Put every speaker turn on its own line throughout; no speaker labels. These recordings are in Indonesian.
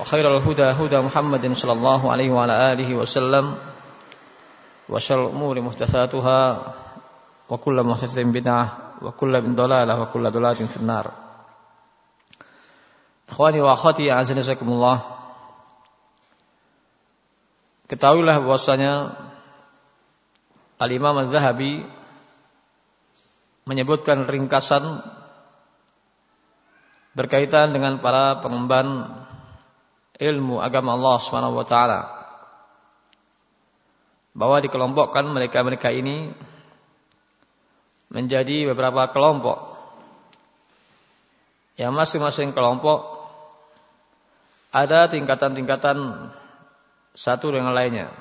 وخير الهدى هدى محمد صلى الله عليه وعلى آله وسلم وشر الأمور محدثاتها وكل محدثة بدعة وكل من ضلالة وكل ضلالة في النار إخواني وأخواتي أعزني الله Ketahuilah bahwasanya Al-Imam Az-Zahabi menyebutkan ringkasan berkaitan dengan para pengemban ilmu agama Allah Subhanahu wa taala. Bahwa dikelompokkan mereka-mereka ini menjadi beberapa kelompok. Yang masing-masing kelompok ada tingkatan-tingkatan satu dengan lainnya.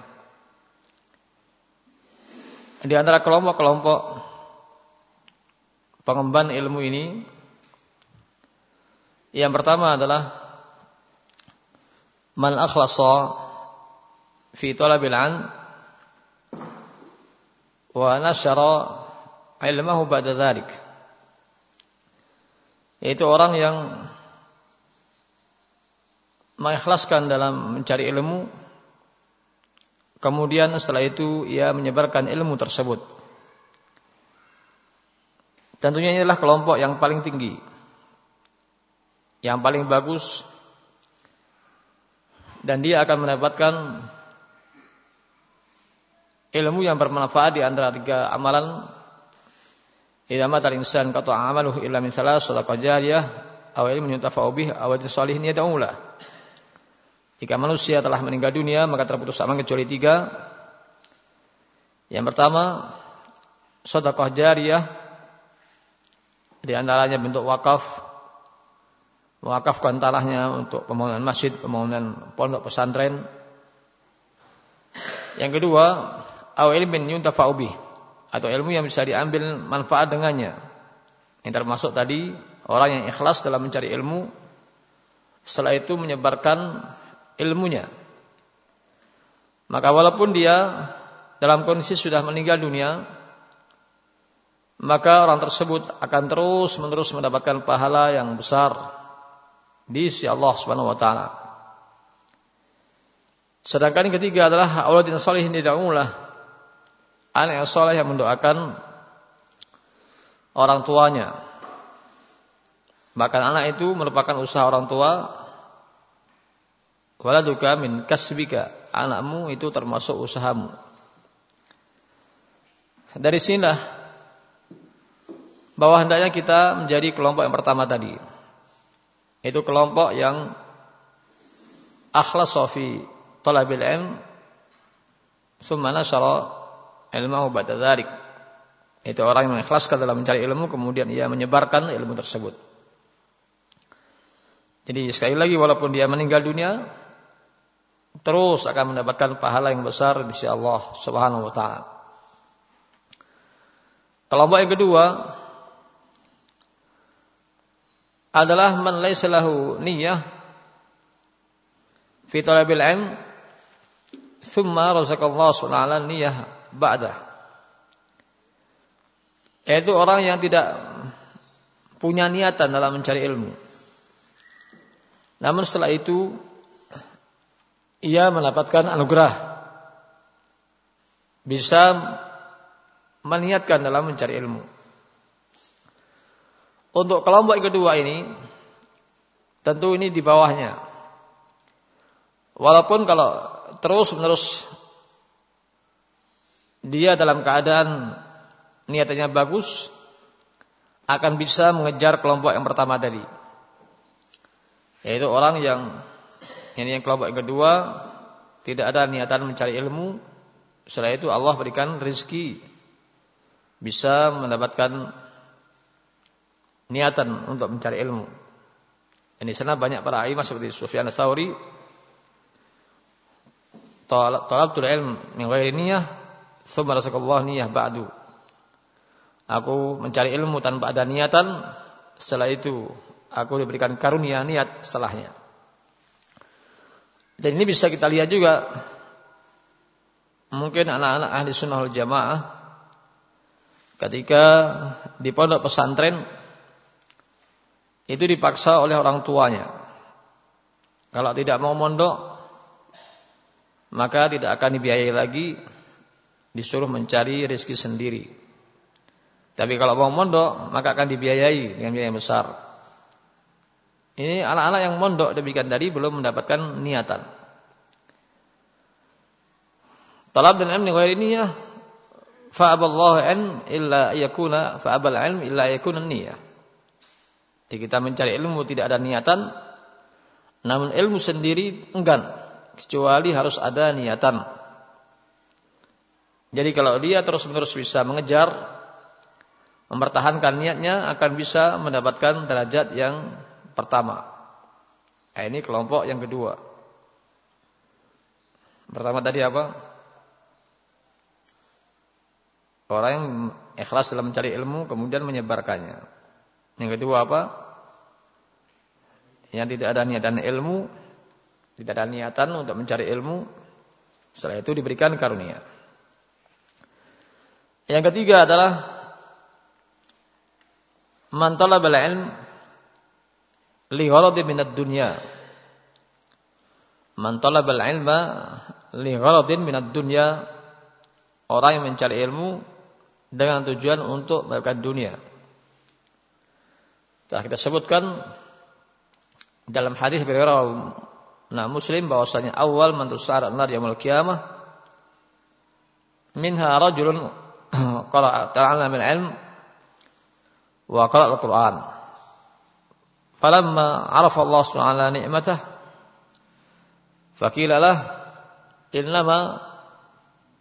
Di antara kelompok-kelompok pengemban ilmu ini yang pertama adalah man akhlasa fi talabil an wa nashara ilmahu ba'da dhalik. Yaitu orang yang mengikhlaskan dalam mencari ilmu kemudian setelah itu ia menyebarkan ilmu tersebut. Tentunya inilah kelompok yang paling tinggi yang paling bagus dan dia akan mendapatkan ilmu yang bermanfaat di antara tiga amalan. Idza matal insan qata amaluhu illa min salas sadaqah jariyah aw ilmun yuntafa'u bih aw yad'ulah jika manusia telah meninggal dunia maka terputus amal kecuali tiga. Yang pertama sedekah jariyah di antaranya bentuk wakaf mewakafkan tanahnya untuk pembangunan masjid, pembangunan pondok pesantren. Yang kedua, au ilmin yuntafa'u bih atau ilmu yang bisa diambil manfaat dengannya. Yang termasuk tadi orang yang ikhlas dalam mencari ilmu setelah itu menyebarkan ilmunya. Maka walaupun dia dalam kondisi sudah meninggal dunia, maka orang tersebut akan terus menerus mendapatkan pahala yang besar di sisi Allah Subhanahu wa taala. Sedangkan yang ketiga adalah auladin salihin dida'ulah. Anak yang soleh yang mendoakan orang tuanya. Bahkan anak itu merupakan usaha orang tua. Waladuka min kasbika. Anakmu itu termasuk usahamu. Dari sinilah bahwa hendaknya kita menjadi kelompok yang pertama tadi. Itu kelompok yang akhlas fi talabil ilm summa nasyara ilmahu ba'da dzalik. Itu orang yang mengikhlaskan dalam mencari ilmu kemudian ia menyebarkan ilmu tersebut. Jadi sekali lagi walaupun dia meninggal dunia terus akan mendapatkan pahala yang besar di sisi Allah Subhanahu wa taala. Kelompok yang kedua adalah man laisa lahu niyyah fi talabil ilm thumma razaqallahu subhanahu niyyah ba'da yaitu orang yang tidak punya niatan dalam mencari ilmu. Namun setelah itu ia mendapatkan anugerah. Bisa meniatkan dalam mencari ilmu untuk kelompok kedua ini tentu ini di bawahnya. Walaupun kalau terus-menerus dia dalam keadaan niatnya bagus akan bisa mengejar kelompok yang pertama tadi. Yaitu orang yang ini yang kelompok yang kedua tidak ada niatan mencari ilmu, setelah itu Allah berikan rezeki bisa mendapatkan niatan untuk mencari ilmu. Ini sana banyak para imam seperti Sufyan Tsauri talabtul ilm min ghairi niyyah thumma rasakallahu niyyah ba'du. Aku mencari ilmu tanpa ada niatan, setelah itu aku diberikan karunia niat setelahnya. Dan ini bisa kita lihat juga mungkin anak-anak ahli sunnah wal jamaah ketika di pondok pesantren itu dipaksa oleh orang tuanya. Kalau tidak mau mondok, maka tidak akan dibiayai lagi, disuruh mencari rezeki sendiri. Tapi kalau mau mondok, maka akan dibiayai dengan biaya besar. Ini anak-anak yang mondok demikian tadi belum mendapatkan niatan. Talab dan ilmu ghairi niyah fa'aballahu an illa yakuna fa'abal ilm illa yakuna niyah. Jadi kita mencari ilmu tidak ada niatan, namun ilmu sendiri enggan kecuali harus ada niatan. Jadi kalau dia terus-menerus bisa mengejar mempertahankan niatnya akan bisa mendapatkan derajat yang pertama. Nah, ini kelompok yang kedua. Pertama tadi apa? Orang yang ikhlas dalam mencari ilmu kemudian menyebarkannya. Yang kedua apa? Yang tidak ada niatan ilmu, tidak ada niatan untuk mencari ilmu, setelah itu diberikan karunia. Yang ketiga adalah man talabal ilm li gharadin minad dunya. Man talabal ilma li gharadin. Orang yang mencari ilmu dengan tujuan untuk mendapatkan dunia. Telah kita sebutkan dalam hadis beliau nah Muslim bahwasanya awal man tusara nar yaumil qiyamah minha rajulun qara'a ta'ala min ilm wa qara'a al-Qur'an. Falamma 'arafa Allah subhanahu wa ni'matah fakila lah innama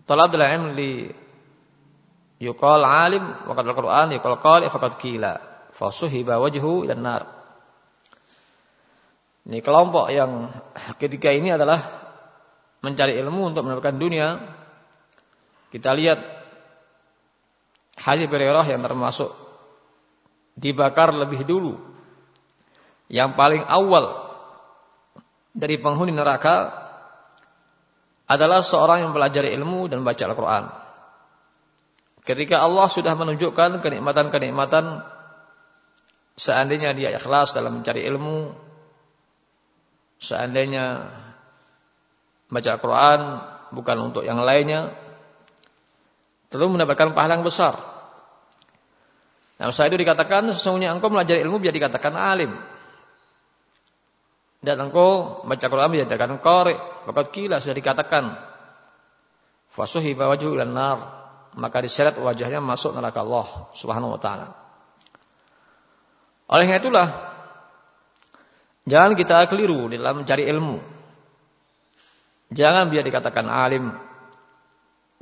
talab al-ilm li Yuqal alim waqad al-Qur'an yuqal qali faqad qila fasuhiba wajhu dan nar. Ini kelompok yang ketiga ini adalah mencari ilmu untuk mendapatkan dunia. Kita lihat hadis Hurairah yang termasuk dibakar lebih dulu. Yang paling awal dari penghuni neraka adalah seorang yang belajar ilmu dan baca Al-Quran. Ketika Allah sudah menunjukkan kenikmatan-kenikmatan seandainya dia ikhlas dalam mencari ilmu, seandainya baca Al-Quran bukan untuk yang lainnya, tentu mendapatkan pahala yang besar. Nah, setelah itu dikatakan sesungguhnya engkau belajar ilmu biar dikatakan alim. Dan engkau baca Quran biar dikatakan qari. Bakat kila sudah dikatakan. Fasuhi bawaju dan nar maka diseret wajahnya masuk neraka Allah Subhanahu wa taala. Oleh itulah jangan kita keliru dalam mencari ilmu. Jangan biar dikatakan alim.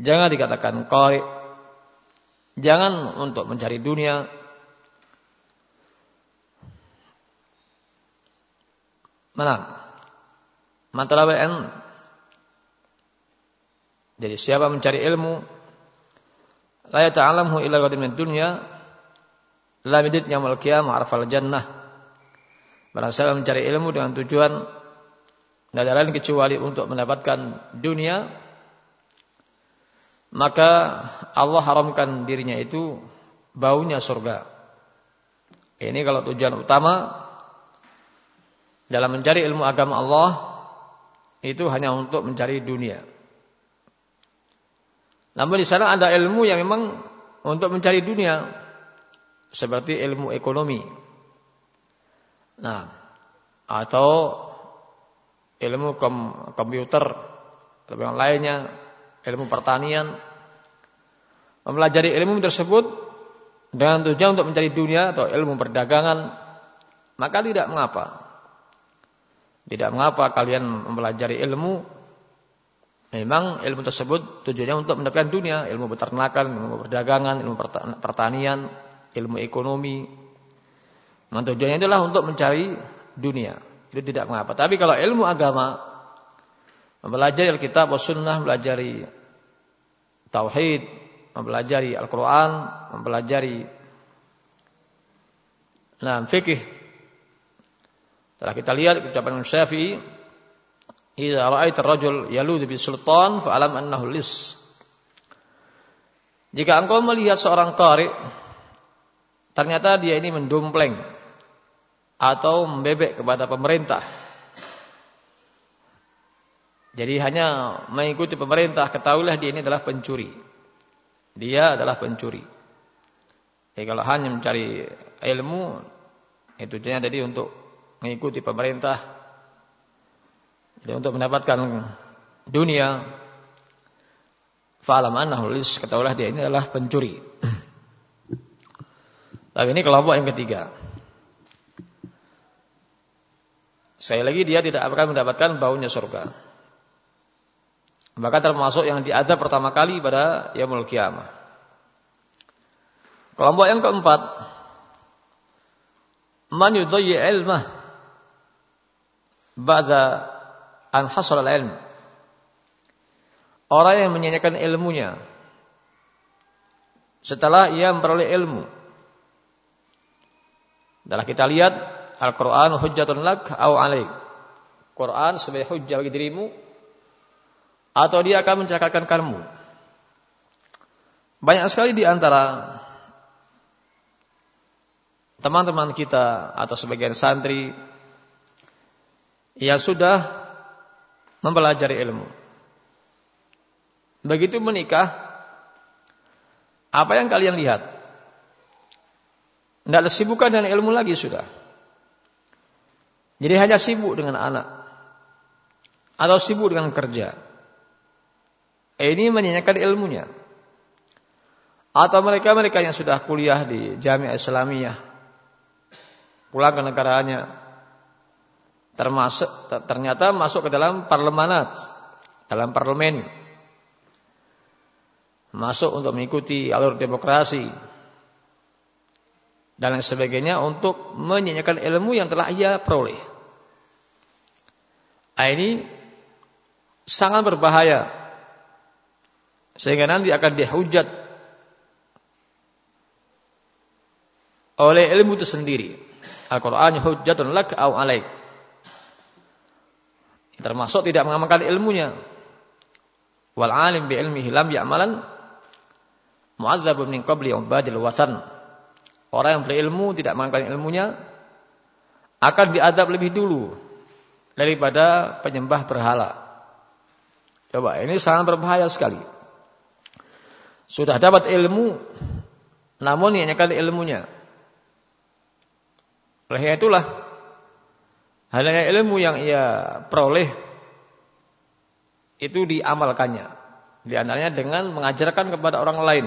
Jangan dikatakan qari. Jangan untuk mencari dunia. Mana? Matalaba Jadi siapa mencari ilmu la yata'alamhu illa ghadin dunya la midit yaumil qiyamah arfal jannah. Barang siapa mencari ilmu dengan tujuan tidak ada lain kecuali untuk mendapatkan dunia maka Allah haramkan dirinya itu baunya surga. Ini kalau tujuan utama dalam mencari ilmu agama Allah itu hanya untuk mencari dunia. Namun di sana ada ilmu yang memang untuk mencari dunia seperti ilmu ekonomi. Nah, atau ilmu kom komputer atau yang lainnya, ilmu pertanian. Mempelajari ilmu tersebut dengan tujuan untuk mencari dunia atau ilmu perdagangan, maka tidak mengapa. Tidak mengapa kalian mempelajari ilmu Memang ilmu tersebut tujuannya untuk mendapatkan dunia, ilmu peternakan, ilmu perdagangan, ilmu pertanian, ilmu ekonomi. Memang tujuannya adalah untuk mencari dunia. Itu tidak mengapa. Tapi kalau ilmu agama, mempelajari Alkitab, Sunnah, mempelajari Tauhid, mempelajari Al-Quran, mempelajari nah, fikih. Setelah kita lihat ucapan Syafi'i, Idza ra'aita ar-rajul yaludhu bi sultan fa'alam annahu lis. Jika engkau melihat seorang qari ternyata dia ini mendompleng atau membebek kepada pemerintah, Jadi hanya mengikuti pemerintah, ketahuilah dia ini adalah pencuri. Dia adalah pencuri. Jadi kalau hanya mencari ilmu, itu tujuannya tadi untuk mengikuti pemerintah. Jadi untuk mendapatkan dunia, fa'alam annahu ketahuilah dia ini adalah pencuri. Tapi ini kelompok yang ketiga. Saya lagi dia tidak akan mendapatkan baunya surga. Maka termasuk yang diadab pertama kali pada yaumul kiamah. Kelompok yang keempat, man yudayyi ilmah ba'da an al-ilm. Orang yang menyanyikan ilmunya setelah ia memperoleh ilmu. Dalam kita lihat Al-Quran hujjatun lak au alaik. Quran sebagai hujjah bagi dirimu atau dia akan mencelakakan kamu. Banyak sekali di antara teman-teman kita atau sebagian santri yang sudah mempelajari ilmu. Begitu menikah, apa yang kalian lihat? Tidak ada sibukan dengan ilmu lagi sudah. Jadi hanya sibuk dengan anak. Atau sibuk dengan kerja. Ini menyanyikan ilmunya. Atau mereka-mereka yang sudah kuliah di Jamiah Islamiyah. Pulang ke negaranya. Termasuk ternyata masuk ke dalam parlemenat, dalam parlemen. Masuk untuk mengikuti alur demokrasi dan lain sebagainya untuk menyanyikan ilmu yang telah ia peroleh. Ini sangat berbahaya sehingga nanti akan dihujat oleh ilmu itu sendiri. Al-Quran hujjatun lak au alaik. Termasuk tidak mengamalkan ilmunya. Wal alim bi ilmihi lam ya'malan mu'adzabun min qabli ubadil watan. Orang yang berilmu tidak mengamalkan ilmunya akan diadab lebih dulu daripada penyembah berhala. Coba ini sangat berbahaya sekali. Sudah dapat ilmu, namun hanya kali ilmunya. Oleh itulah, halnya ilmu yang ia peroleh itu diamalkannya. Di antaranya dengan mengajarkan kepada orang lain.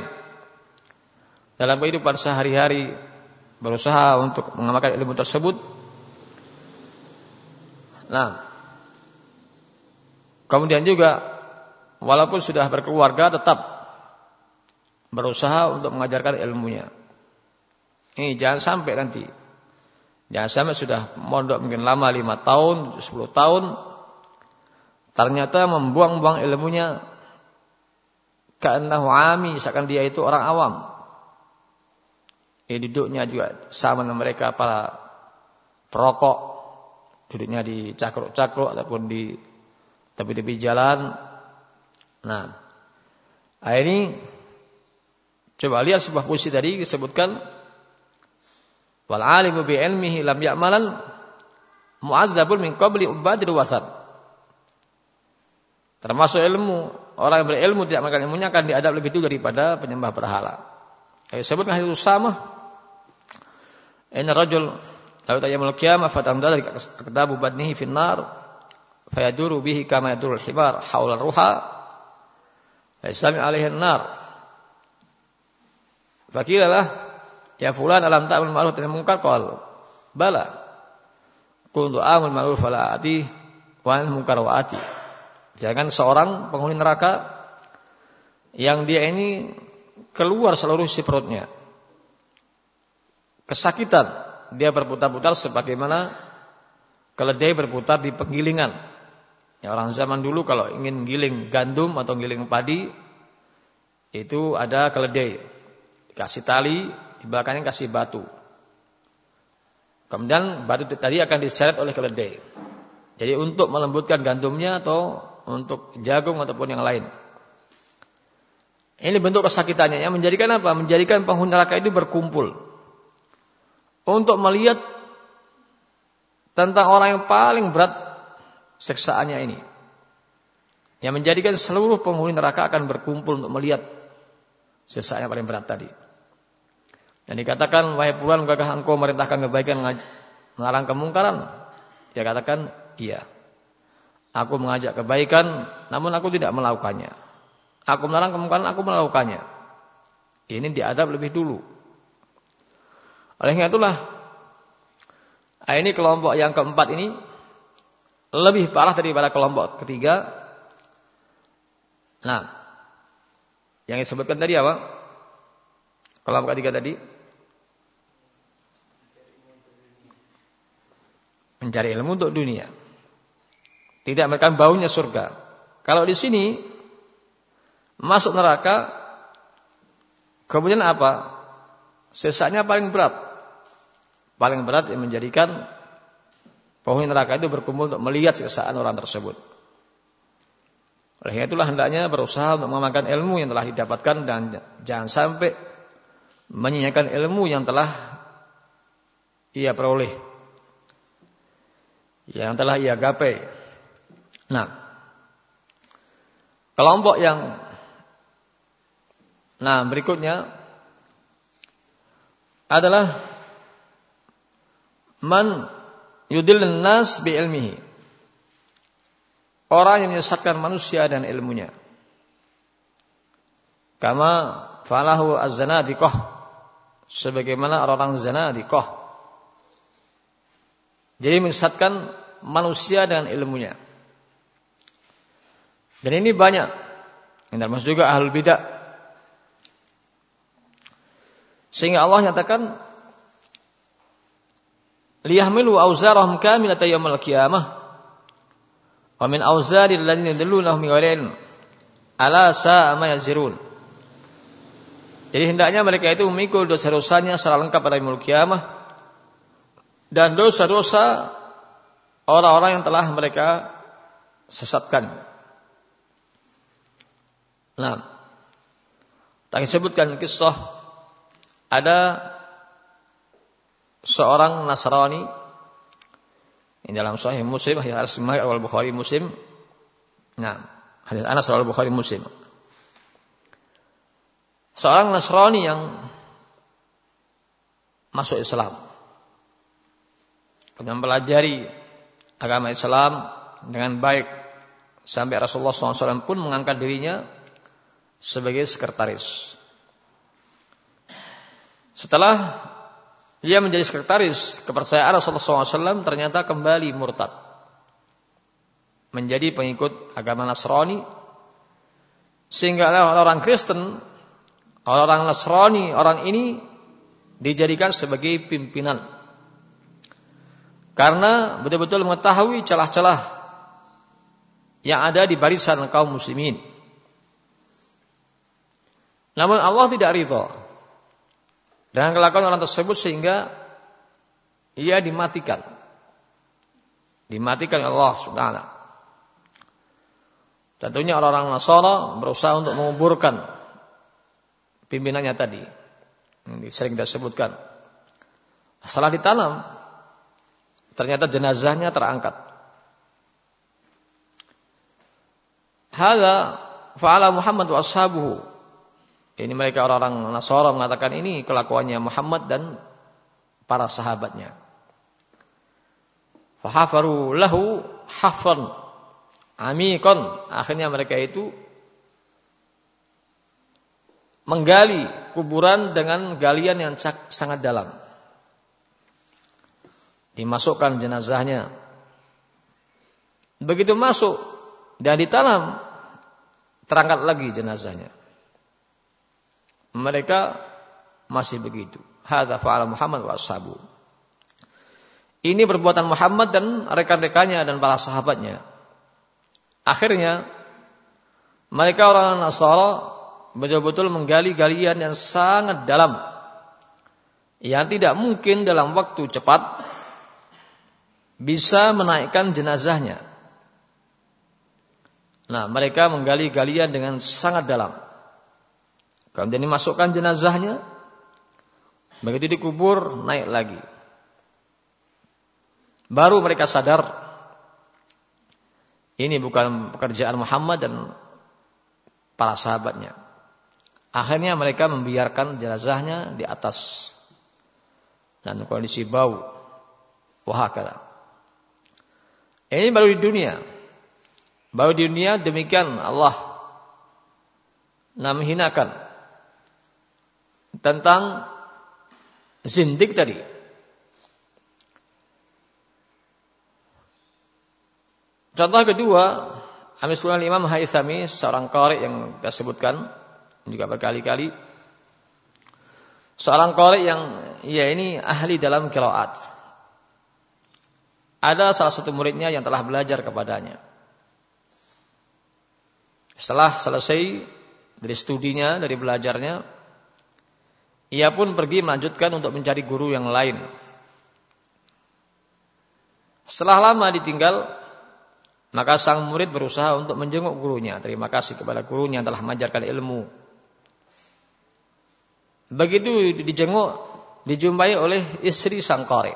Dalam kehidupan sehari-hari berusaha untuk mengamalkan ilmu tersebut. Nah, kemudian juga walaupun sudah berkeluarga tetap berusaha untuk mengajarkan ilmunya. Ini jangan sampai nanti. Jangan sampai sudah mondok mungkin lama lima tahun, sepuluh tahun, ternyata membuang-buang ilmunya karena ami, seakan dia itu orang awam. Ya, duduknya juga sama dengan mereka para perokok, duduknya di cakruk-cakruk ataupun di tepi-tepi jalan. Nah, ini Coba lihat sebuah puisi tadi disebutkan wal alimu bi ilmihi lam ya'malan mu'adzabun min qabli ubadir wasat. Termasuk ilmu, orang yang berilmu tidak makan ilmunya akan diadab lebih dulu daripada penyembah berhala. Ayo sebutkan itu sama. Inna rajul lalu tayyamul qiyamah fatamda dari kitabu badnihi finnar fayaduru bihi kama yadurul himar haula ruha fa yastami alaihi nar Fakilalah ya fulan alam ta'mul ma'ruf wa munkar qal bala kuntu amul ma'ruf fala ati wa munkar wa ati. Jangan seorang penghuni neraka yang dia ini keluar seluruh si perutnya. Kesakitan, dia berputar-putar sebagaimana keledai berputar di penggilingan. Ya, orang zaman dulu kalau ingin giling gandum atau giling padi itu ada keledai Kasih tali, di belakangnya kasih batu. Kemudian batu tadi akan diseret oleh keledai. Jadi untuk melembutkan gandumnya atau untuk jagung ataupun yang lain. Ini bentuk kesakitannya yang menjadikan apa? Menjadikan penghuni neraka itu berkumpul untuk melihat tentang orang yang paling berat seksaannya ini. yang menjadikan seluruh penghuni neraka akan berkumpul untuk melihat yang paling berat tadi. Dan dikatakan, wahai pulan, gagah engkau merintahkan kebaikan, melarang kemungkaran? Dia katakan, iya. Aku mengajak kebaikan, namun aku tidak melakukannya. Aku melarang kemungkaran, aku melakukannya. Ini diadab lebih dulu. Oleh itulah, ini kelompok yang keempat ini lebih parah daripada kelompok ketiga. Nah, yang disebutkan tadi apa? Kelompok ketiga tadi mencari ilmu untuk dunia. Tidak mereka baunya surga. Kalau di sini masuk neraka, kemudian apa? Sesaknya paling berat. Paling berat yang menjadikan penghuni neraka itu berkumpul untuk melihat sesaan orang tersebut. Oleh itulah hendaknya berusaha untuk mengamalkan ilmu yang telah didapatkan dan jangan sampai menyanyikan ilmu yang telah ia peroleh. Yang telah ia gapai. Nah, kelompok yang nah berikutnya adalah man yudil nas bi ilmihi. Orang yang menyesatkan manusia dan ilmunya. Kama falahu az-zanadiqah. Sebagaimana orang-orang zanadiqah. Jadi menyesatkan manusia dan ilmunya. Dan ini banyak. Yang termasuk juga ahlul bidah. Sehingga Allah nyatakan liyahmilu auzarahum kamilata yaumil qiyamah. Wa min auzaril ladzina yadillunahum min ghairi ala sa'a ma yazirun. Jadi hendaknya mereka itu memikul dosa-dosanya secara lengkap pada yaumil qiyamah. Dan dosa-dosa orang-orang yang telah mereka sesatkan. Nah, tak disebutkan kisah. Ada seorang Nasrani ini dalam Sahih Muslim hadis Asma al Bukhari Muslim. Nah, hadis Anas al Bukhari Muslim. Seorang Nasrani yang masuk Islam. Kemudian mempelajari agama Islam dengan baik sampai Rasulullah SAW pun mengangkat dirinya sebagai sekretaris. Setelah dia menjadi sekretaris kepercayaan Rasulullah SAW ternyata kembali murtad. Menjadi pengikut agama Nasrani. Sehingga orang Kristen, orang Nasrani, orang ini dijadikan sebagai pimpinan. Karena betul-betul mengetahui celah-celah yang ada di barisan kaum muslimin. Namun Allah tidak ridho dengan kelakuan orang tersebut sehingga ia dimatikan. Dimatikan Allah Subhanahu Tentunya orang-orang Nasara berusaha untuk menguburkan pimpinannya tadi. Ini sering kita sebutkan. Setelah ditanam, ternyata jenazahnya terangkat. Hada fa'ala Muhammad wa ashabuhu ini mereka orang-orang Nasara mengatakan ini kelakuannya Muhammad dan para sahabatnya. Fahafaru lahu hafan amikon. Akhirnya mereka itu menggali kuburan dengan galian yang sangat dalam. Dimasukkan jenazahnya. Begitu masuk dan ditanam, terangkat lagi jenazahnya mereka masih begitu. Hadza fa'ala Muhammad wa ashabu. Ini perbuatan Muhammad dan rekan-rekannya dan para sahabatnya. Akhirnya mereka orang Nasara betul-betul menggali galian yang sangat dalam yang tidak mungkin dalam waktu cepat bisa menaikkan jenazahnya. Nah, mereka menggali galian dengan sangat dalam. Kemudian dimasukkan jenazahnya. Begitu dikubur, naik lagi. Baru mereka sadar. Ini bukan pekerjaan Muhammad dan para sahabatnya. Akhirnya mereka membiarkan jenazahnya di atas dan kondisi bau. Wahakala. Ini baru di dunia. Baru di dunia demikian Allah namhinakan tentang zindik tadi. Contoh kedua, Amisullah Imam Haisami, seorang korek yang kita sebutkan juga berkali-kali. Seorang korek yang ya ini ahli dalam kiraat. Ada salah satu muridnya yang telah belajar kepadanya. Setelah selesai dari studinya, dari belajarnya, ia pun pergi melanjutkan untuk mencari guru yang lain. Setelah lama ditinggal, maka sang murid berusaha untuk menjenguk gurunya. Terima kasih kepada gurunya yang telah mengajarkan ilmu. Begitu dijenguk, dijumpai oleh istri sang kore.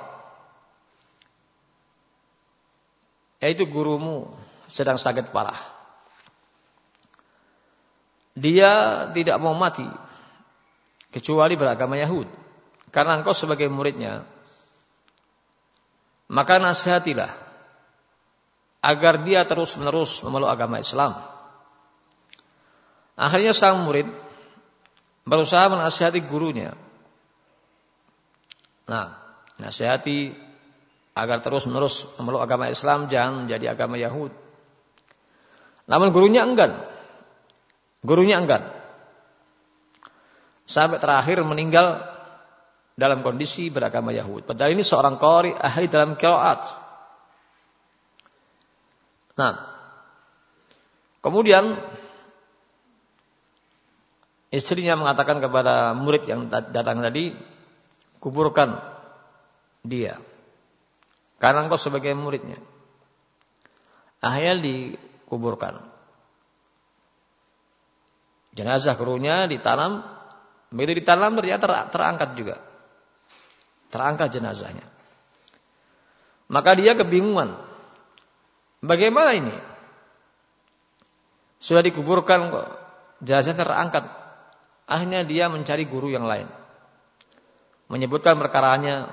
Yaitu gurumu sedang sakit parah. Dia tidak mau mati kecuali beragama Yahud. Karena engkau sebagai muridnya, maka nasihatilah agar dia terus-menerus memeluk agama Islam. Akhirnya sang murid berusaha menasihati gurunya. Nah, nasihati agar terus-menerus memeluk agama Islam jangan menjadi agama Yahud. Namun gurunya enggan. Gurunya enggan. Sampai terakhir meninggal dalam kondisi beragama Yahud. Padahal ini seorang qari ahli dalam qiraat. Nah, kemudian istrinya mengatakan kepada murid yang datang tadi, kuburkan dia. Karena engkau sebagai muridnya. Akhirnya dikuburkan. Jenazah kerunya ditanam, begitu ditanam ternyata terangkat juga. Terangkat jenazahnya. Maka dia kebingungan. Bagaimana ini? Sudah dikuburkan kok. Jenazah terangkat. Akhirnya dia mencari guru yang lain. Menyebutkan perkaranya.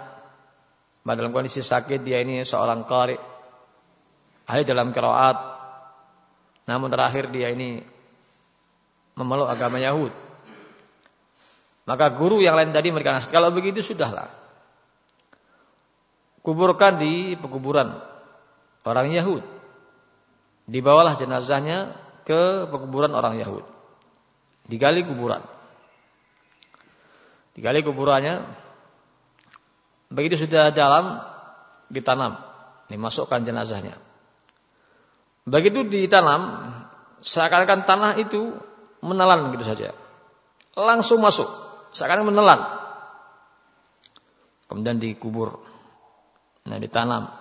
Dalam kondisi sakit dia ini seorang qari. Ahli dalam kiraat. Namun terakhir dia ini memeluk agama Yahud. Maka guru yang lain tadi mereka nasihat. Kalau begitu sudahlah. Kuburkan di pekuburan orang Yahud. Dibawalah jenazahnya ke pekuburan orang Yahudi. Digali kuburan. Digali kuburannya. Begitu sudah dalam, ditanam. Dimasukkan jenazahnya. Begitu ditanam, seakan-akan tanah itu menelan gitu saja. Langsung masuk, seakan menelan. Kemudian dikubur. Nah, ditanam.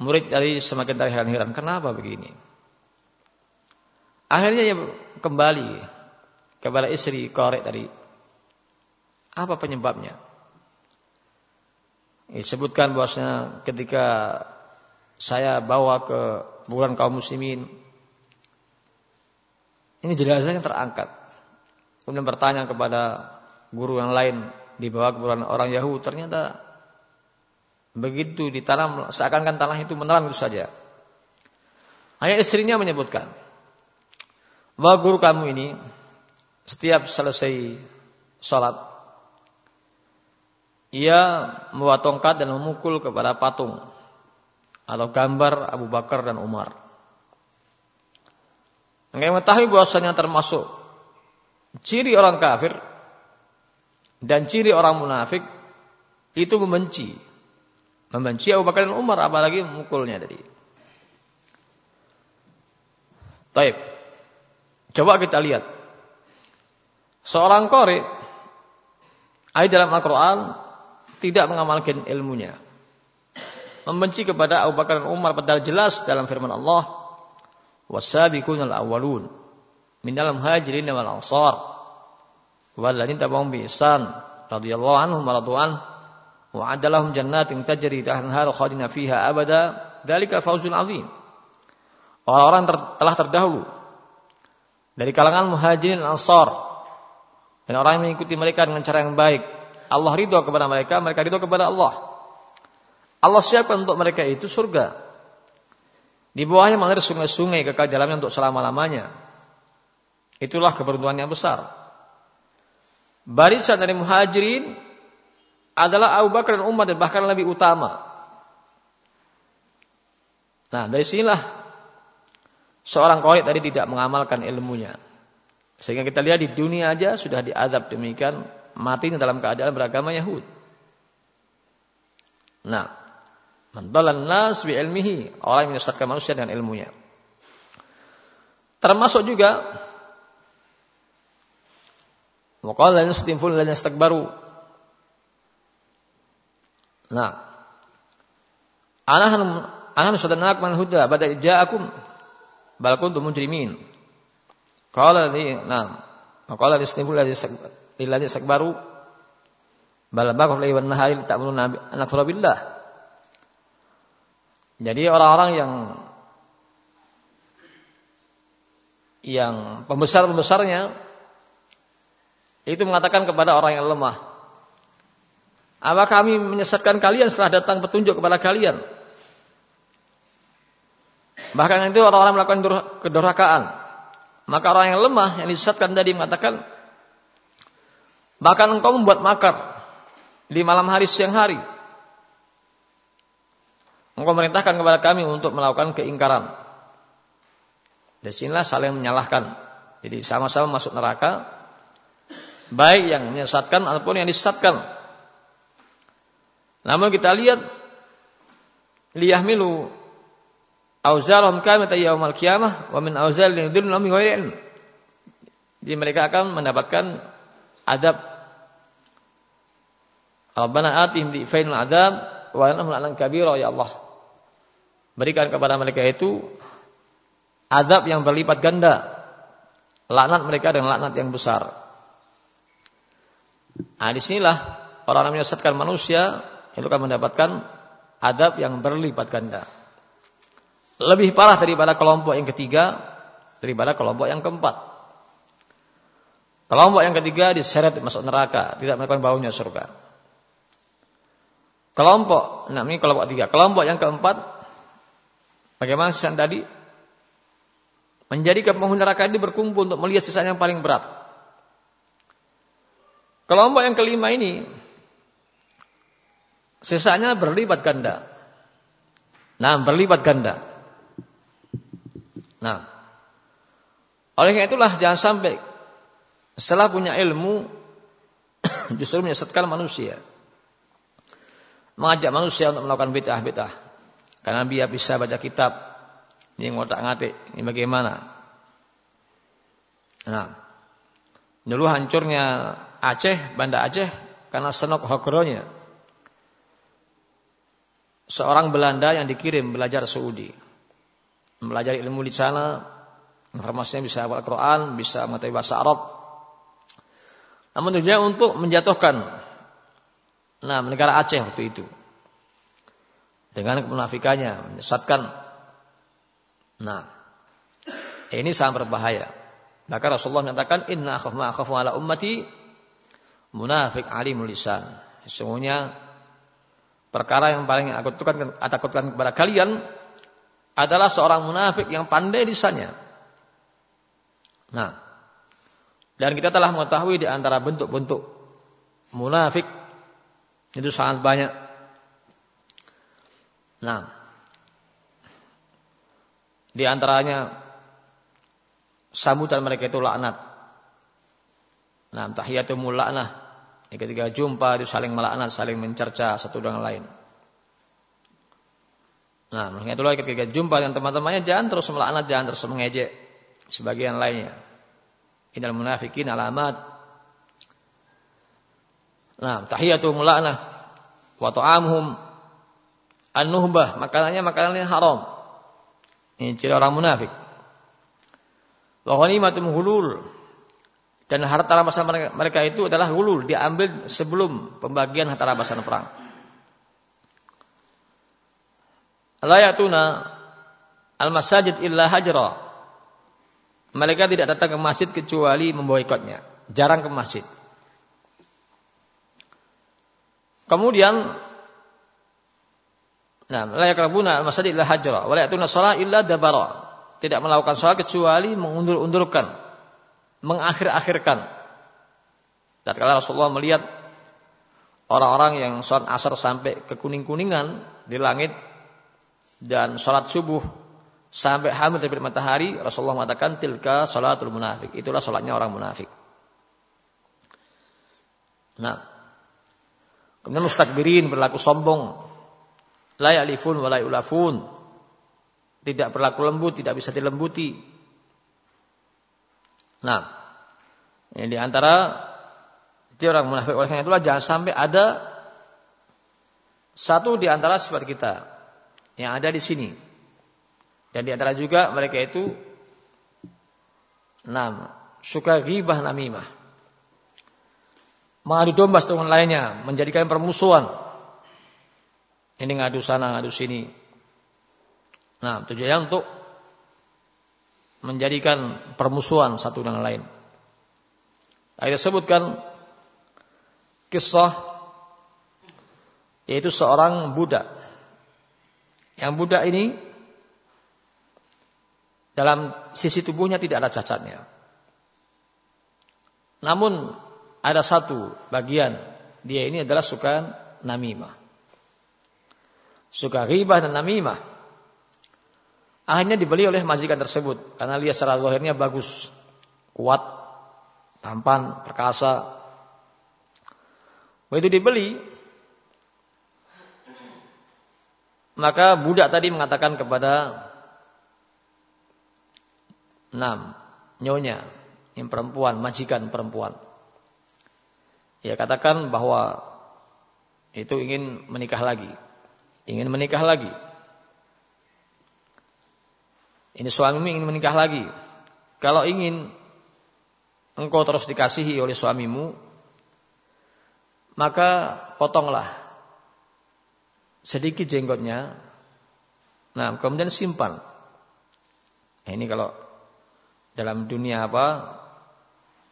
Murid tadi semakin terheran-heran, kenapa begini? Akhirnya dia kembali kepada istri korek tadi. Apa penyebabnya? Disebutkan bahwasanya ketika saya bawa ke bulan kaum muslimin, ini jenazahnya terangkat. Kemudian bertanya kepada guru yang lain dibawa ke bulan orang Yahudi, ternyata Begitu ditanam seakan-akan tanah itu menelan itu saja. Hanya istrinya menyebutkan bahwa guru kamu ini setiap selesai sholat ia membawa tongkat dan memukul kepada patung atau gambar Abu Bakar dan Umar. Yang mengetahui bahwasanya termasuk ciri orang kafir dan ciri orang munafik itu membenci Membenci Abu Bakar dan Umar apalagi memukulnya tadi. Taib. Coba kita lihat. Seorang kori ayat dalam Al-Quran tidak mengamalkan ilmunya. Membenci kepada Abu Bakar dan Umar padahal jelas dalam firman Allah wasabiqun al-awwalun minal muhajirin wal ansar. Walladzina tabawum bi ihsan radhiyallahu anhum wa radu an wa adalahum jannatin tajri tahtaha khalidina fiha abada. Dzalika fawzun azim. Orang-orang ter, telah terdahulu dari kalangan muhajirin dan ansar. Dan orang yang mengikuti mereka dengan cara yang baik. Allah ridho kepada mereka mereka ridho kepada Allah. Allah siapkan untuk mereka itu surga. Di bawahnya mengalir sungai-sungai kekal jalannya untuk selama-lamanya. Itulah keberuntungan yang besar. Barisan dari muhajirin adalah Abu Bakar dan Umar dan bahkan lebih utama. Nah, dari sinilah seorang khalid tadi tidak mengamalkan ilmunya. Sehingga kita lihat di dunia aja sudah diazab demikian mati dalam keadaan beragama Yahud. Nah, mendalan nas bi ilmihi, orang yang menyesatkan manusia dengan ilmunya. Termasuk juga Waqala lan yustimful lan yastakbaru Nah. Anahan anahan sadanak man huda bada ja'akum bal kuntum mujrimin. Qala li nah. Qala lisnibul ladzi ladzi sakbaru bal baqaf lai wan nahari ta'muluna anak billah. Jadi orang-orang yang yang pembesar-pembesarnya itu mengatakan kepada orang yang lemah, apa kami menyesatkan kalian setelah datang petunjuk kepada kalian? Bahkan itu orang-orang melakukan kedurhakaan. Maka orang yang lemah yang disesatkan tadi mengatakan, bahkan engkau membuat makar di malam hari siang hari. Engkau merintahkan kepada kami untuk melakukan keingkaran. Di sinilah saling menyalahkan. Jadi sama-sama masuk neraka. Baik yang menyesatkan ataupun yang disesatkan. Namun kita lihat liyahmilu auzarhum kamata yaumal qiyamah wa min auzar yang lahum ghairi Jadi mereka akan mendapatkan adab Rabbana atihim difain adab wa anhum la'nan kabira ya Allah. Berikan kepada mereka itu azab yang berlipat ganda. Laknat mereka dengan laknat yang besar. Nah, di sinilah orang yang menyesatkan manusia itu akan mendapatkan adab yang berlipat ganda. Lebih parah daripada kelompok yang ketiga, daripada kelompok yang keempat. Kelompok yang ketiga diseret masuk neraka, tidak melakukan baunya surga. Kelompok, nah ini kelompok tiga. Kelompok yang keempat, bagaimana sisa tadi? Menjadikan penghuni neraka ini berkumpul untuk melihat sisa yang paling berat. Kelompok yang kelima ini Sisanya berlipat ganda. Nah, berlipat ganda. Nah, oleh karena itulah jangan sampai setelah punya ilmu justru menyesatkan manusia. Mengajak manusia untuk melakukan bid'ah-bid'ah. Karena dia bisa baca kitab. Ini ngotak ngatik. Ini bagaimana? Nah, dulu hancurnya Aceh, Banda Aceh karena senok hokronya seorang Belanda yang dikirim belajar Saudi. Belajar ilmu di sana, informasinya bisa Al-Quran, bisa mengetahui bahasa Arab. Namun tujuannya untuk menjatuhkan nah negara Aceh waktu itu. Dengan kemunafikannya, menyesatkan. Nah, ini sangat berbahaya. Maka Rasulullah menyatakan, Inna akhaf ma ala ummati munafik alimul lisan. Sesungguhnya Perkara yang paling aku takutkan, takutkan kepada kalian adalah seorang munafik yang pandai lisannya. Nah, dan kita telah mengetahui di antara bentuk-bentuk munafik itu sangat banyak. Nah, di antaranya sambutan mereka itu laknat. Nah, tahiyatul laknah ketika jumpa itu saling melaknat, saling mencerca satu dengan lain. Nah, makanya itulah ketika jumpa dengan teman-temannya jangan terus melaknat, jangan terus mengejek sebagian lainnya. Innal munafikin alamat. Nah, tahiyatu mulaknah wa ta'amuhum an-nuhbah, makanannya makanan yang haram. Ini ciri orang munafik. Wa ghanimatum hulul, dan harta rampasan mereka itu adalah hulul, diambil sebelum pembagian harta rampasan perang. la yatuna al-masajid illa hajra. Mereka tidak datang ke masjid kecuali memboikotnya. Jarang ke masjid. Kemudian Nah, la yakrabuna al-masajid illa hajra wa la yatuna shalah illa dabara. Tidak melakukan sholat kecuali mengundur-undurkan, mengakhir-akhirkan. Dan kalau Rasulullah melihat orang-orang yang sholat asar sampai ke kuning-kuningan di langit dan sholat subuh sampai hamil terbit matahari, Rasulullah mengatakan tilka sholatul munafik. Itulah sholatnya orang munafik. Nah, kemudian mustakbirin berlaku sombong, layak lifun walai ulafun. Tidak berlaku lembut, tidak bisa dilembuti. Nah, ini di antara itu orang munafik oleh karena itulah jangan sampai ada satu di antara sifat kita yang ada di sini. Dan di antara juga mereka itu enam suka ghibah namimah. Mengadu domba dengan lainnya, menjadikan permusuhan ini ngadu sana, ngadu sini. Nah, tujuannya untuk menjadikan permusuhan satu dengan lain. Kita sebutkan kisah yaitu seorang budak. Yang budak ini dalam sisi tubuhnya tidak ada cacatnya. Namun ada satu bagian dia ini adalah suka namimah suka ribah dan namimah. Akhirnya dibeli oleh majikan tersebut karena lihat secara zahirnya bagus, kuat, tampan, perkasa. Begitu dibeli, maka budak tadi mengatakan kepada enam nyonya yang perempuan, majikan perempuan. Ya katakan bahwa itu ingin menikah lagi ingin menikah lagi. Ini suamimu ingin menikah lagi. Kalau ingin engkau terus dikasihi oleh suamimu, maka potonglah sedikit jenggotnya. Nah, kemudian simpan. Nah, ini kalau dalam dunia apa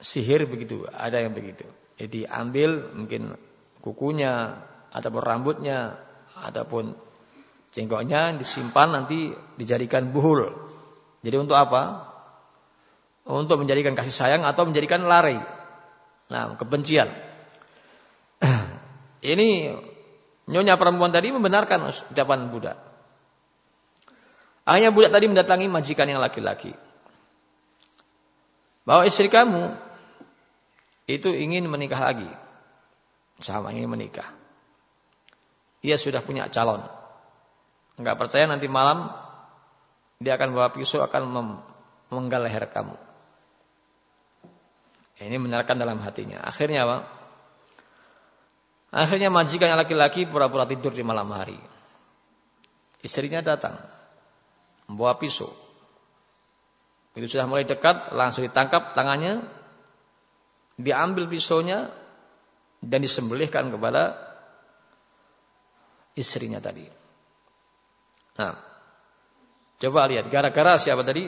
sihir begitu, ada yang begitu. Jadi ambil mungkin kukunya ataupun rambutnya ataupun jenggotnya disimpan nanti dijadikan buhul. Jadi untuk apa? Untuk menjadikan kasih sayang atau menjadikan lari. Nah, kebencian. Ini nyonya perempuan tadi membenarkan ucapan budak. Akhirnya budak tadi mendatangi majikan yang laki-laki. Bahwa istri kamu itu ingin menikah lagi. Sama ingin menikah ia sudah punya calon. Enggak percaya nanti malam dia akan bawa pisau akan menggal leher kamu. Ini menyerahkan dalam hatinya. Akhirnya apa? Akhirnya majikan yang laki-laki pura-pura tidur di malam hari. Istrinya datang membawa pisau. Begitu sudah mulai dekat, langsung ditangkap tangannya, diambil pisaunya dan disembelihkan kepada istrinya tadi. Nah, coba lihat gara-gara siapa tadi?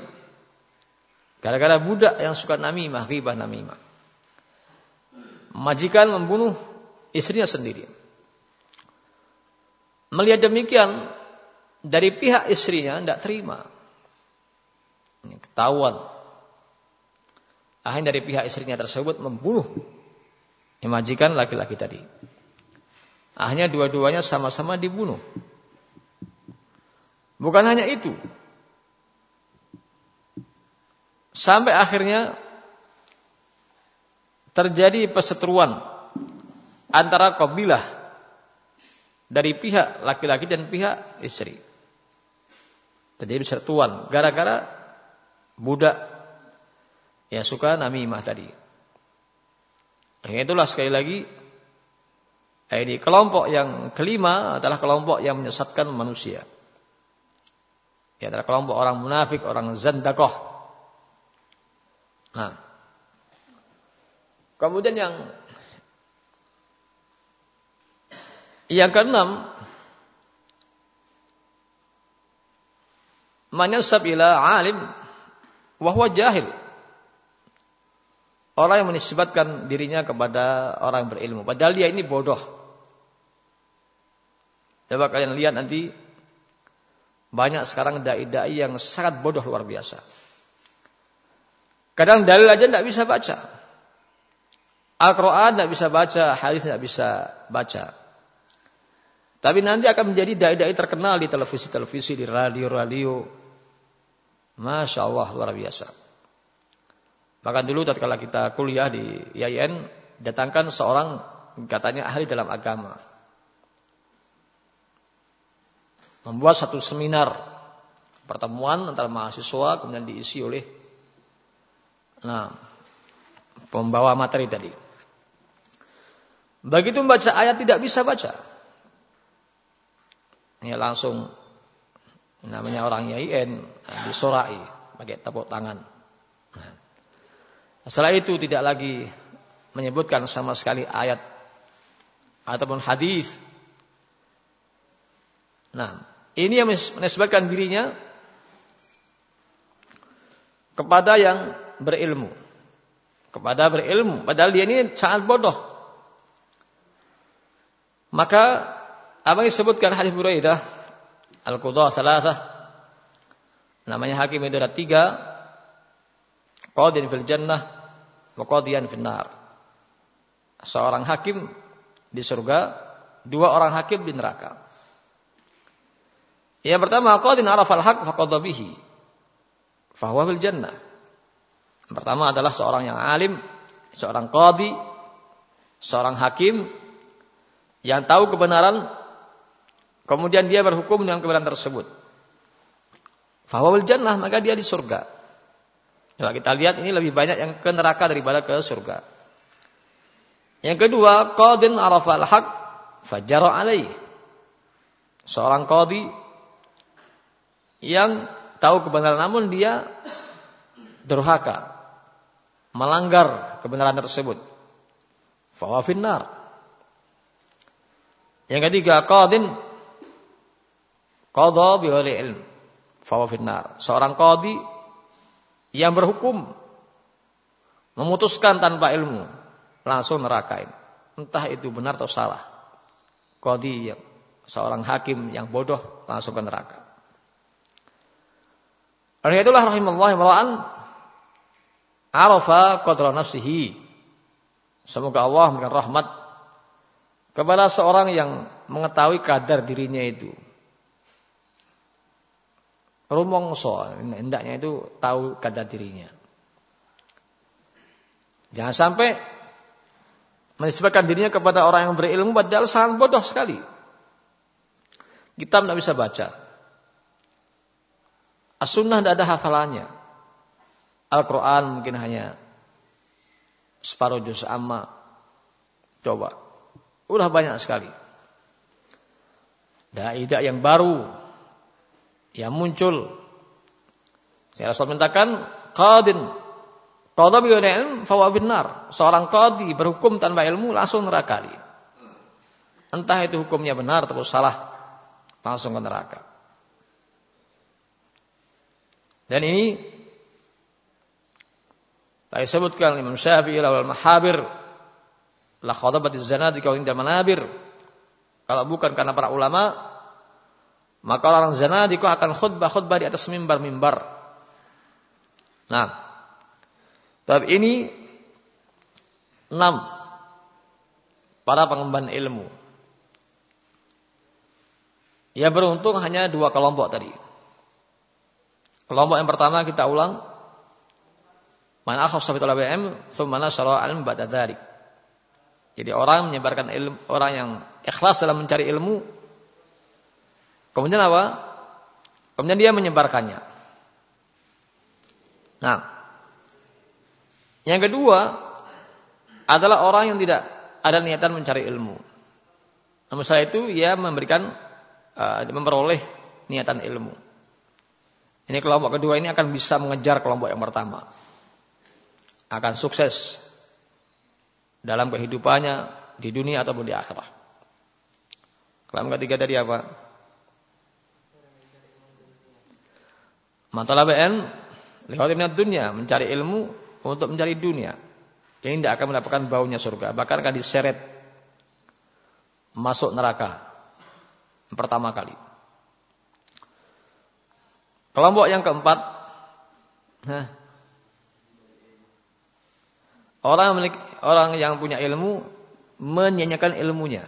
Gara-gara budak yang suka namimah, ribah namimah. Majikan membunuh istrinya sendiri. Melihat demikian, dari pihak istrinya tidak terima. Ini ketahuan. Akhirnya dari pihak istrinya tersebut membunuh majikan laki-laki tadi. Akhirnya dua-duanya sama-sama dibunuh. Bukan hanya itu. Sampai akhirnya terjadi perseteruan antara kabilah dari pihak laki-laki dan pihak istri. Terjadi perseteruan gara-gara budak yang suka namimah tadi. itulah sekali lagi ini kelompok yang kelima adalah kelompok yang menyesatkan manusia. Ya, adalah kelompok orang munafik, orang zandakoh. Nah, kemudian yang yang keenam Manyasab ila alim wahwa jahil. Orang yang menisbatkan dirinya kepada orang berilmu. Padahal dia ini bodoh. Coba kalian lihat nanti banyak sekarang dai-dai yang sangat bodoh luar biasa. Kadang dalil aja tidak bisa baca. Al-Quran tidak bisa baca, hadis tidak bisa baca. Tapi nanti akan menjadi dai-dai terkenal di televisi-televisi, di radio-radio. Masya Allah luar biasa. Bahkan dulu tatkala kita kuliah di IAIN, datangkan seorang katanya ahli dalam agama membuat satu seminar pertemuan antara mahasiswa kemudian diisi oleh nah pembawa materi tadi. Begitu membaca ayat tidak bisa baca. Ini langsung namanya orang YIN disorai pakai tepuk tangan. Nah, setelah itu tidak lagi menyebutkan sama sekali ayat ataupun hadis. Nah, ini yang menisbatkan dirinya kepada yang berilmu. Kepada berilmu. Padahal dia ini sangat bodoh. Maka apa yang disebutkan hadis Buraidah Al-Qudah Salasah namanya hakim itu ada tiga Qadin fil jannah wa qadiyan fil nar. Seorang hakim di surga, dua orang hakim di neraka. Yang pertama, qadin arafal haq faqadha bihi. Fahuwa fil jannah. Pertama adalah seorang yang alim, seorang qadi, seorang hakim yang tahu kebenaran kemudian dia berhukum dengan kebenaran tersebut. Fahuwa fil jannah, maka dia di surga. Coba kita lihat ini lebih banyak yang ke neraka daripada ke surga. Yang kedua, qadin arafal haq fajara alaih. Seorang qadi yang tahu kebenaran namun dia durhaka, melanggar kebenaran tersebut. Fawa finnar. Yang ketiga, qadin qadha bi ilm. Fawa. Seorang qadi yang berhukum memutuskan tanpa ilmu langsung neraka. Entah itu benar atau salah. Qadi yang seorang hakim yang bodoh langsung ke neraka. Oleh itulah rahimallahu imra'an arafa qadra nafsihi. Semoga Allah memberikan rahmat kepada seorang yang mengetahui kadar dirinya itu. Rumongso, hendaknya itu tahu kadar dirinya. Jangan sampai menisbahkan dirinya kepada orang yang berilmu padahal sangat bodoh sekali. Kita tidak bisa baca. As-sunnah tidak ada hafalannya. Al-Quran mungkin hanya separuh juz amma. Coba. Udah banyak sekali. Dai-dai yang baru yang muncul. Saya Rasul mintakan qadin Qadha bi ilm fa benar. Seorang qadi berhukum tanpa ilmu langsung neraka. Entah itu hukumnya benar atau salah, langsung ke neraka. Dan ini saya sebutkan Imam Syafi'i lawal mahabir la khadabat zanadiqa inda manabir. Kalau bukan karena para ulama, maka orang zanadiqa akan khutbah-khutbah di atas mimbar-mimbar. Nah, tapi ini enam para pengemban ilmu. Ya beruntung hanya dua kelompok tadi. Kelompok yang pertama kita ulang. Man akhassa bi BM, thumma nasara al ba'da dzalik. Jadi orang menyebarkan ilmu, orang yang ikhlas dalam mencari ilmu, kemudian apa? Kemudian dia menyebarkannya. Nah, yang kedua adalah orang yang tidak ada niatan mencari ilmu. Namun setelah itu ia memberikan, uh, memperoleh niatan ilmu. Ini kelompok kedua ini akan bisa mengejar kelompok yang pertama. Akan sukses dalam kehidupannya di dunia ataupun di akhirat. Kelompok ketiga tadi apa? Matalabain lewat minat dunia, mencari ilmu untuk mencari dunia. Ini tidak akan mendapatkan baunya surga, bahkan akan diseret masuk neraka pertama kali. Kelompok yang keempat, nah, orang orang yang punya ilmu menyanyikan ilmunya,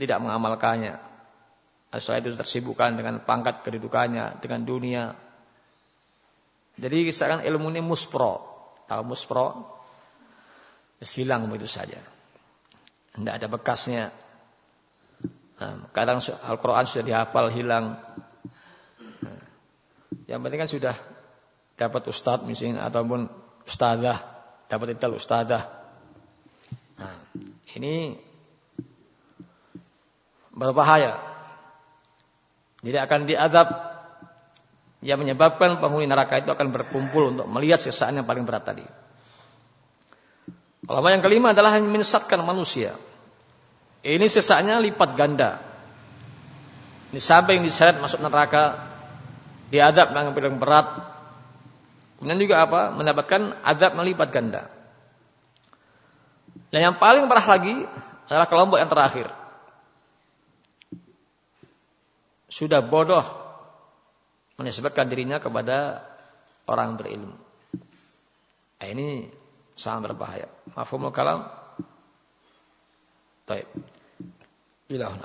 tidak mengamalkannya. Setelah itu tersibukkan dengan pangkat kedudukannya, dengan dunia. Jadi sekarang ilmu ini muspro. Tahu muspro? Silang begitu saja. Tidak ada bekasnya. Nah, kadang Al-Quran sudah dihafal hilang. Nah, yang penting kan sudah dapat ustadz misalnya ataupun ustadzah, dapat titel ustadzah. Nah, ini berbahaya. Jadi akan diazab yang menyebabkan penghuni neraka itu akan berkumpul untuk melihat siksaan yang paling berat tadi. Kalau yang kelima adalah menyesatkan manusia. Ini sesaknya lipat ganda. Ini sampai yang diseret masuk neraka, diadab dengan paling berat. Kemudian juga apa? Mendapatkan adab melipat ganda. Dan yang paling parah lagi adalah kelompok yang terakhir. sudah bodoh menisbatkan dirinya kepada orang berilmu. Nah, ini sangat berbahaya. Mafhumul kalam. Baik. Ilahun